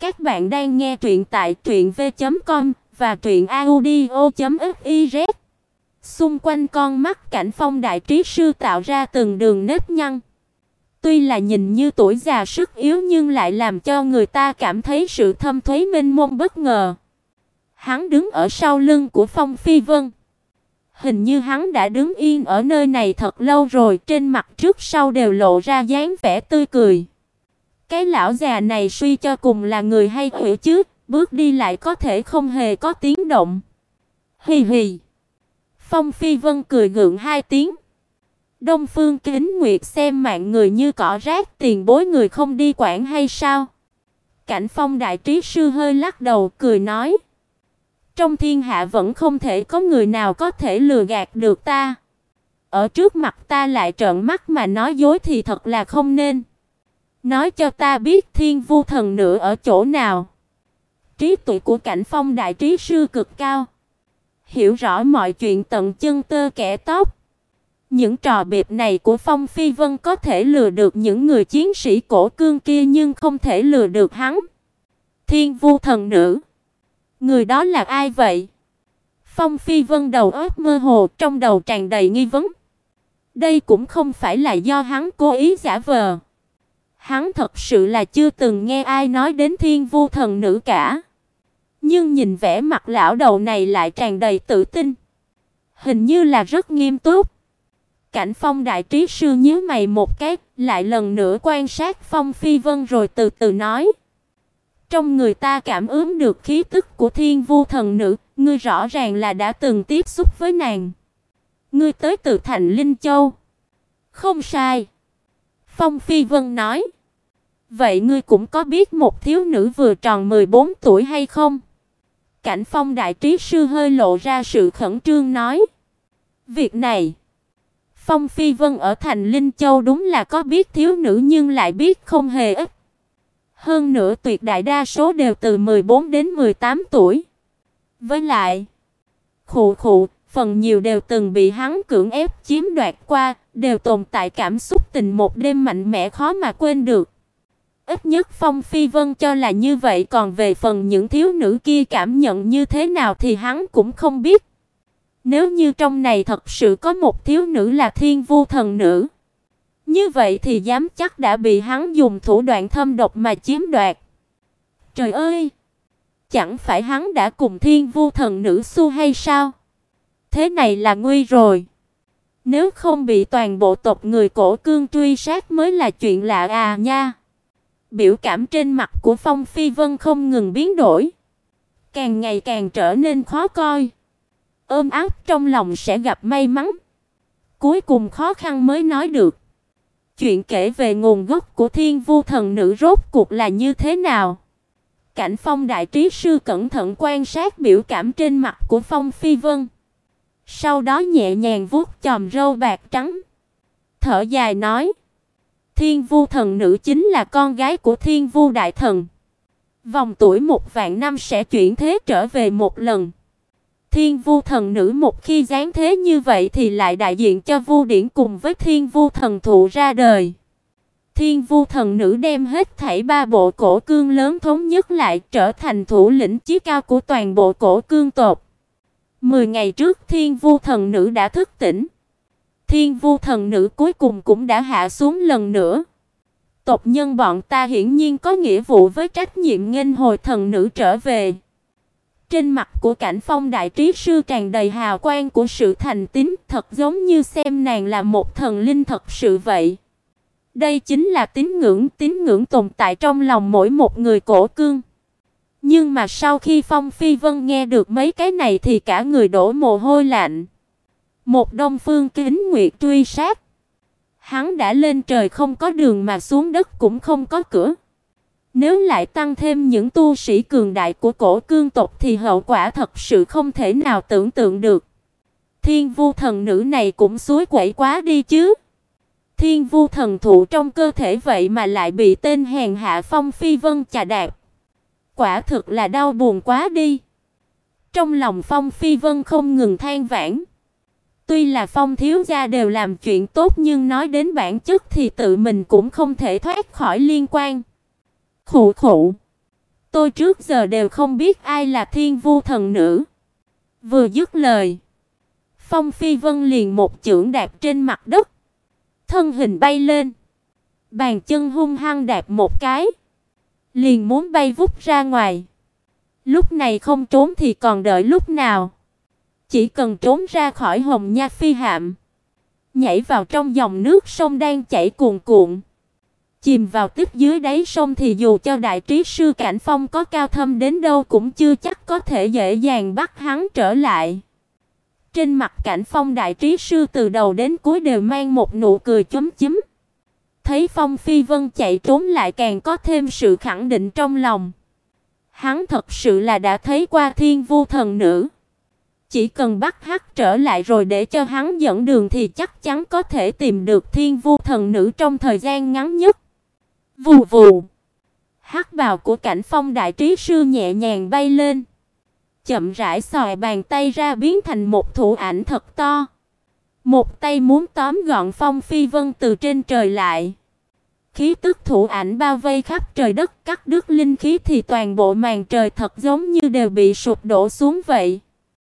Các bạn đang nghe truyện tại truyệnv.com và truyệnaudio.fiz. Xung quanh con mắt Cảnh Phong đại trí sư tạo ra từng đường nếp nhăn. Tuy là nhìn như tuổi già sức yếu nhưng lại làm cho người ta cảm thấy sự thâm thúy mênh mông bất ngờ. Hắn đứng ở sau lưng của Phong Phi Vân. Hình như hắn đã đứng yên ở nơi này thật lâu rồi, trên mặt trước sau đều lộ ra dáng vẻ tươi cười. Cái lão già này suy cho cùng là người hay quỷ chứ, bước đi lại có thể không hề có tiếng động. Hì hì. Phong Phi Vân cười gượng hai tiếng. Đông Phương Kính Nguyệt xem mạng người như cỏ rác, tiền bối người không đi quản hay sao? Cảnh Phong đại trí sư hơi lắc đầu cười nói: "Trong thiên hạ vẫn không thể có người nào có thể lừa gạt được ta. Ở trước mặt ta lại trợn mắt mà nói dối thì thật là không nên." Nói cho ta biết Thiên Vu thần nữ ở chỗ nào. Trí tuệ của Cảnh Phong đại trí sư cực cao, hiểu rõ mọi chuyện tận chân tơ kẻ tóc. Những trò bịp này của Phong Phi Vân có thể lừa được những người chiến sĩ cổ cương kia nhưng không thể lừa được hắn. Thiên Vu thần nữ, người đó là ai vậy? Phong Phi Vân đầu óc mơ hồ, trong đầu tràn đầy nghi vấn. Đây cũng không phải là do hắn cố ý giả vờ. Hắn thật sự là chưa từng nghe ai nói đến Thiên Vu thần nữ cả. Nhưng nhìn vẻ mặt lão đầu này lại tràn đầy tự tin, hình như là rất nghiêm túc. Cảnh Phong đại trí sư nhíu mày một cái, lại lần nữa quan sát Phong Phi Vân rồi từ từ nói: "Trong người ta cảm ứng được khí tức của Thiên Vu thần nữ, ngươi rõ ràng là đã từng tiếp xúc với nàng. Ngươi tới từ thành Linh Châu." "Không sai." Phong Phi Vân nói: Vậy ngươi cũng có biết một thiếu nữ vừa tròn 14 tuổi hay không? Cảnh Phong đại trí sư hơi lộ ra sự khẩn trương nói. Việc này, Phong Phi Vân ở thành Linh Châu đúng là có biết thiếu nữ nhưng lại biết không hề ít. Hơn nữa tuyệt đại đa số đều từ 14 đến 18 tuổi. Với lại, khụ khụ, phần nhiều đều từng bị hắn cưỡng ép chiếm đoạt qua, đều tồn tại cảm xúc tình một đêm mạnh mẽ khó mà quên được. Ít nhất Phong Phi Vân cho là như vậy, còn về phần những thiếu nữ kia cảm nhận như thế nào thì hắn cũng không biết. Nếu như trong này thật sự có một thiếu nữ là Thiên Vu thần nữ, như vậy thì dám chắc đã bị hắn dùng thủ đoạn thâm độc mà chiếm đoạt. Trời ơi, chẳng phải hắn đã cùng Thiên Vu thần nữ xu hay sao? Thế này là nguy rồi. Nếu không bị toàn bộ tộc người cổ cương truy sát mới là chuyện lạ à nha. Biểu cảm trên mặt của Phong Phi Vân không ngừng biến đổi, càng ngày càng trở nên khó coi. Ôm áp trong lòng sẽ gặp may mắn. Cuối cùng khó khăn mới nói được. Chuyện kể về nguồn gốc của Thiên Vu thần nữ rốt cuộc là như thế nào? Cảnh Phong đại trí sư cẩn thận quan sát biểu cảm trên mặt của Phong Phi Vân. Sau đó nhẹ nhàng vuốt chòm râu bạc trắng, thở dài nói: Thiên Vu thần nữ chính là con gái của Thiên Vu đại thần. Vòng tuổi một vạn năm sẽ chuyển thế trở về một lần. Thiên Vu thần nữ một khi giáng thế như vậy thì lại đại diện cho Vu điển cùng với Thiên Vu thần thụ ra đời. Thiên Vu thần nữ đem hết thảy ba bộ cổ cương lớn thống nhất lại, trở thành thủ lĩnh chí cao của toàn bộ cổ cương tộc. Mười ngày trước Thiên Vu thần nữ đã thức tỉnh. Thiên Vu thần nữ cuối cùng cũng đã hạ xuống lần nữa. Tộc nhân bọn ta hiển nhiên có nghĩa vụ với trách nhiệm nghênh hồi thần nữ trở về. Trên mặt của Cảnh Phong đại trí sư tràn đầy hào quang của sự thành tín, thật giống như xem nàng là một thần linh thật sự vậy. Đây chính là tín ngưỡng, tín ngưỡng tồn tại trong lòng mỗi một người cổ cương. Nhưng mà sau khi Phong Phi Vân nghe được mấy cái này thì cả người đổ mồ hôi lạnh. Một Đông Phương Kính Nguyệt truy sát. Hắn đã lên trời không có đường mà xuống đất cũng không có cửa. Nếu lại tăng thêm những tu sĩ cường đại của cổ cương tộc thì hậu quả thật sự không thể nào tưởng tượng được. Thiên Vu thần nữ này cũng suối quẩy quá đi chứ. Thiên Vu thần thụ trong cơ thể vậy mà lại bị tên hèn hạ Phong Phi Vân chà đạp. Quả thực là đau buồn quá đi. Trong lòng Phong Phi Vân không ngừng than vãn. Tuy là Phong thiếu gia đều làm chuyện tốt nhưng nói đến bản chất thì tự mình cũng không thể thoát khỏi liên quan. Khụ khụ. tôi trước giờ đều không biết ai là Thiên Vu thần nữ." Vừa dứt lời, Phong Phi Vân liền một chưởng đạp trên mặt đất, thân hình bay lên, bàn chân hung hăng đạp một cái, liền muốn bay vút ra ngoài. Lúc này không trốn thì còn đợi lúc nào? Chỉ cần trốn ra khỏi Hồng Nha Phi hạm, nhảy vào trong dòng nước sông đang chảy cuồn cuộn, chìm vào tích dưới đáy sông thì dù cho đại trí sư Cảnh Phong có cao thâm đến đâu cũng chưa chắc có thể dễ dàng bắt hắn trở lại. Trên mặt Cảnh Phong đại trí sư từ đầu đến cuối đều mang một nụ cười chấm chấm. Thấy Phong Phi Vân chạy trốn lại càng có thêm sự khẳng định trong lòng. Hắn thật sự là đã thấy qua Thiên Vu thần nữ. Chỉ cần bắt hắn trở lại rồi để cho hắn dẫn đường thì chắc chắn có thể tìm được Thiên Vu thần nữ trong thời gian ngắn nhất. Vù vù. Hắc bào của Cảnh Phong đại trí sư nhẹ nhàng bay lên, chậm rãi xòe bàn tay ra biến thành một thủ ảnh thật to. Một tay muốn tóm gọn Phong Phi Vân từ trên trời lại. Khí tức thủ ảnh bao vây khắp trời đất, cắt đứt linh khí thì toàn bộ màn trời thật giống như đều bị sụp đổ xuống vậy.